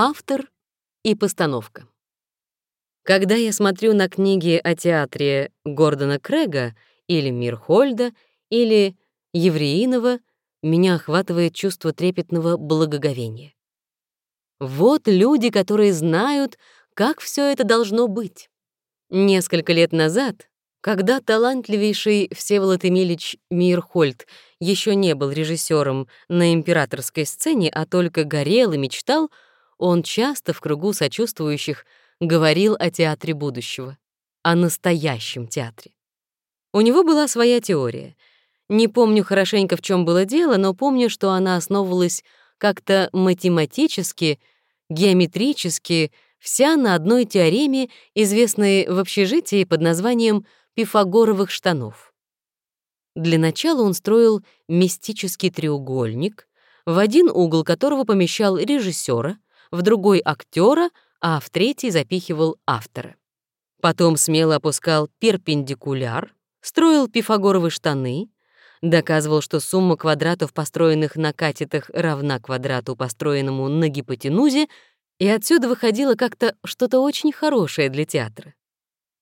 Автор и постановка. Когда я смотрю на книги о театре Гордона Крэга или Мирхольда или Евреинова, меня охватывает чувство трепетного благоговения. Вот люди, которые знают, как все это должно быть. Несколько лет назад, когда талантливейший Всеволод Эмильевич Мирхольд еще не был режиссером на императорской сцене, а только горел и мечтал, он часто в кругу сочувствующих говорил о театре будущего, о настоящем театре. У него была своя теория. Не помню хорошенько, в чем было дело, но помню, что она основывалась как-то математически, геометрически, вся на одной теореме, известной в общежитии под названием Пифагоровых штанов. Для начала он строил мистический треугольник, в один угол которого помещал режиссера, в другой — актера, а в третий запихивал автора. Потом смело опускал перпендикуляр, строил пифагоровы штаны, доказывал, что сумма квадратов, построенных на катетах, равна квадрату, построенному на гипотенузе, и отсюда выходило как-то что-то очень хорошее для театра.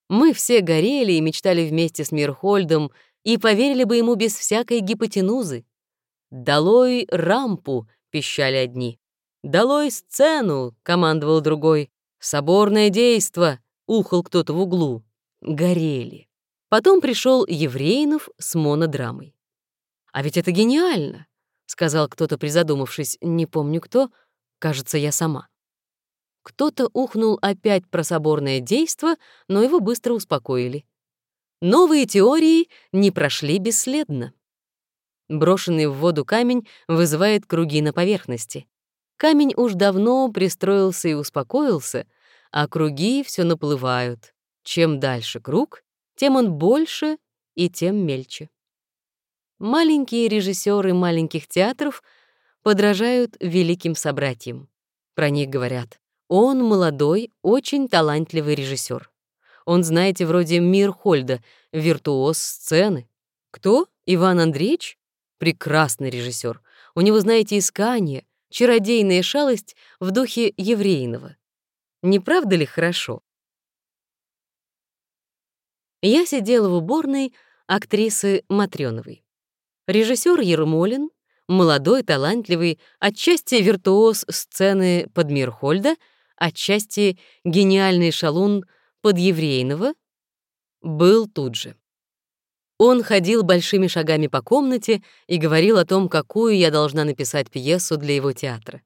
Мы все горели и мечтали вместе с Мирхольдом и поверили бы ему без всякой гипотенузы. «Долой рампу!» — пищали одни. «Долой сцену!» — командовал другой. «Соборное действо!» — ухал кто-то в углу. Горели. Потом пришел Еврейнов с монодрамой. «А ведь это гениально!» — сказал кто-то, призадумавшись, не помню кто, кажется, я сама. Кто-то ухнул опять про соборное действо, но его быстро успокоили. Новые теории не прошли бесследно. Брошенный в воду камень вызывает круги на поверхности. Камень уж давно пристроился и успокоился, а круги все наплывают. Чем дальше круг, тем он больше и тем мельче. Маленькие режиссеры маленьких театров подражают великим собратьям. Про них говорят, он молодой, очень талантливый режиссер. Он, знаете, вроде Мирхольда, виртуоз сцены. Кто? Иван Андреевич? Прекрасный режиссер. У него, знаете, искание, чародейная шалость в духе еврейного. Не правда ли хорошо? Я сидела в уборной актрисы Матрёновой. Режиссер Ермолин, молодой, талантливый, отчасти виртуоз сцены под Мирхольда, отчасти гениальный шалун под Еврейного, был тут же. Он ходил большими шагами по комнате и говорил о том, какую я должна написать пьесу для его театра.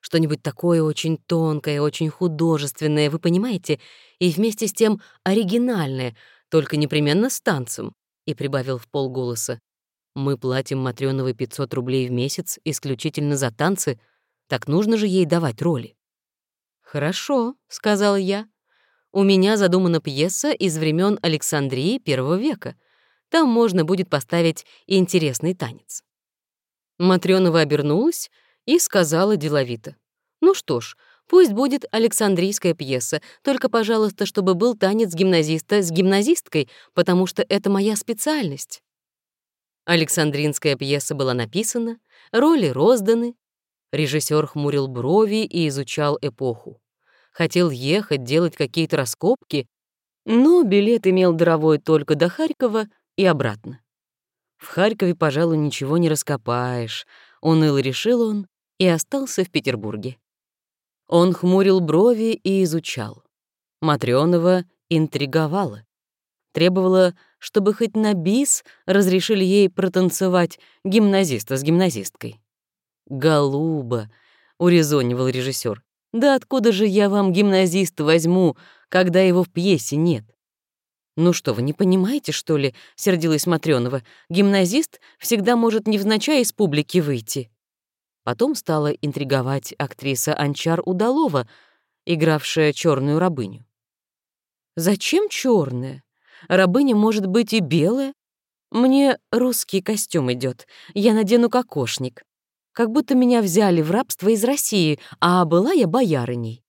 Что-нибудь такое очень тонкое, очень художественное, вы понимаете, и вместе с тем оригинальное, только непременно с танцем, и прибавил в полголоса. Мы платим Матрёновой 500 рублей в месяц исключительно за танцы, так нужно же ей давать роли. «Хорошо», — сказал я. «У меня задумана пьеса из времен Александрии первого века — там можно будет поставить интересный танец. Матрёнова обернулась и сказала деловито. «Ну что ж, пусть будет Александрийская пьеса, только, пожалуйста, чтобы был танец гимназиста с гимназисткой, потому что это моя специальность». Александринская пьеса была написана, роли розданы. Режиссер хмурил брови и изучал эпоху. Хотел ехать, делать какие-то раскопки, но билет имел дровой только до Харькова, и обратно. В Харькове, пожалуй, ничего не раскопаешь, уныло решил он и остался в Петербурге. Он хмурил брови и изучал. Матрёнова интриговала. Требовала, чтобы хоть на бис разрешили ей протанцевать гимназиста с гимназисткой. «Голуба», — урезонивал режиссер, «да откуда же я вам гимназиста возьму, когда его в пьесе нет?» «Ну что, вы не понимаете, что ли?» — сердилась Матрёнова. «Гимназист всегда может невзначай из публики выйти». Потом стала интриговать актриса Анчар Удалова, игравшая черную рабыню. «Зачем черная? Рабыня может быть и белая. Мне русский костюм идет. Я надену кокошник. Как будто меня взяли в рабство из России, а была я боярыней.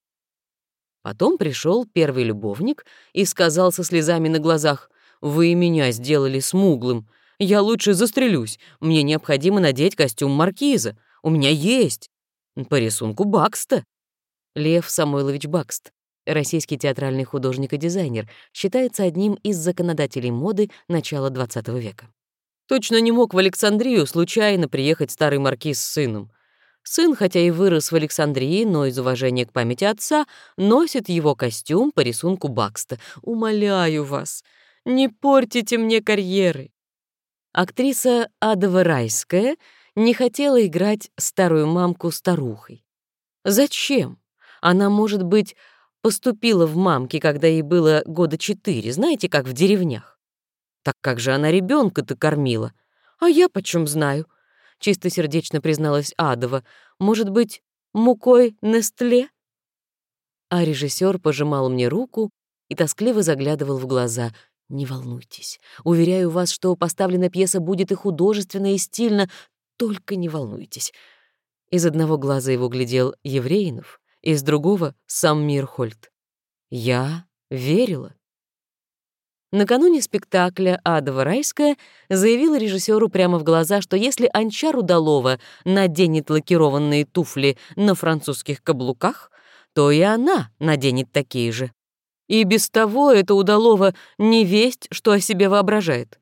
Потом пришел первый любовник и сказал со слезами на глазах, «Вы меня сделали смуглым. Я лучше застрелюсь. Мне необходимо надеть костюм маркиза. У меня есть. По рисунку Бакста». Лев Самойлович Бакст, российский театральный художник и дизайнер, считается одним из законодателей моды начала XX века. Точно не мог в Александрию случайно приехать старый маркиз с сыном. Сын, хотя и вырос в Александрии, но из уважения к памяти отца, носит его костюм по рисунку Бакста. Умоляю вас, не портите мне карьеры. Актриса Адова Райская не хотела играть старую мамку старухой. Зачем? Она, может быть, поступила в мамки, когда ей было года четыре, знаете, как в деревнях. Так как же она ребенка-то кормила? А я почем знаю? Чистосердечно призналась Адова. Может быть, мукой Нестле? А режиссер пожимал мне руку и тоскливо заглядывал в глаза. «Не волнуйтесь. Уверяю вас, что поставлена пьеса будет и художественно, и стильно. Только не волнуйтесь». Из одного глаза его глядел Евреинов, из другого — сам Мирхольд. Я верила. Накануне спектакля Ада Райская заявила режиссеру прямо в глаза, что если Анчар Удалова наденет лакированные туфли на французских каблуках, то и она наденет такие же. И без того это Удалова не весть, что о себе воображает.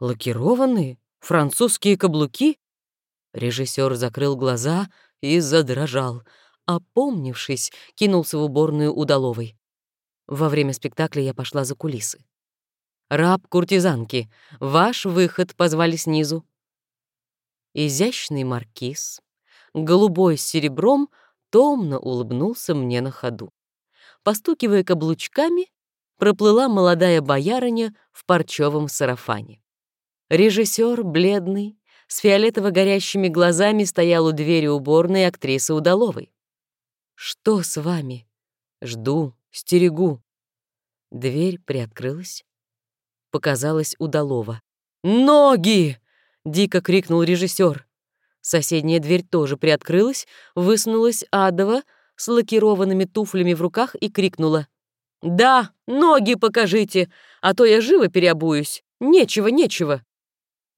Лакированные? Французские каблуки? Режиссер закрыл глаза и задрожал — опомнившись, кинулся в уборную удаловой. Во время спектакля я пошла за кулисы. «Раб куртизанки, ваш выход позвали снизу». Изящный маркиз, голубой с серебром, томно улыбнулся мне на ходу. Постукивая каблучками, проплыла молодая боярыня в парчевом сарафане. Режиссер, бледный, с фиолетово горящими глазами стоял у двери уборной актрисы Удаловой. «Что с вами?» «Жду, стерегу». Дверь приоткрылась. Показалась удалова. «Ноги!» — дико крикнул режиссер. Соседняя дверь тоже приоткрылась, высунулась Адова с лакированными туфлями в руках и крикнула. «Да, ноги покажите, а то я живо переобуюсь. Нечего, нечего».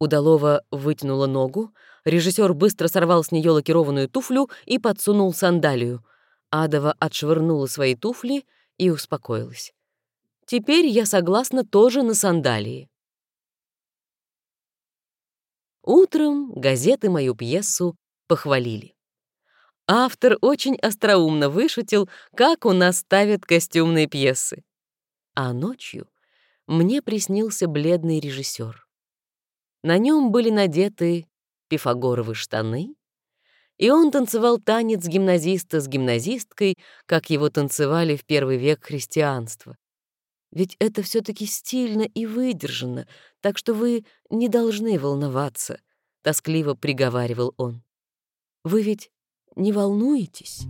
Удалова вытянула ногу, режиссер быстро сорвал с нее лакированную туфлю и подсунул сандалию. Адова отшвырнула свои туфли и успокоилась. Теперь я согласна тоже на сандалии. Утром газеты мою пьесу похвалили. Автор очень остроумно вышутил, как у нас ставят костюмные пьесы. А ночью мне приснился бледный режиссер. На нем были надеты пифагоровы штаны, и он танцевал танец гимназиста с гимназисткой, как его танцевали в первый век христианства. Ведь это все таки стильно и выдержано, так что вы не должны волноваться, — тоскливо приговаривал он. Вы ведь не волнуетесь?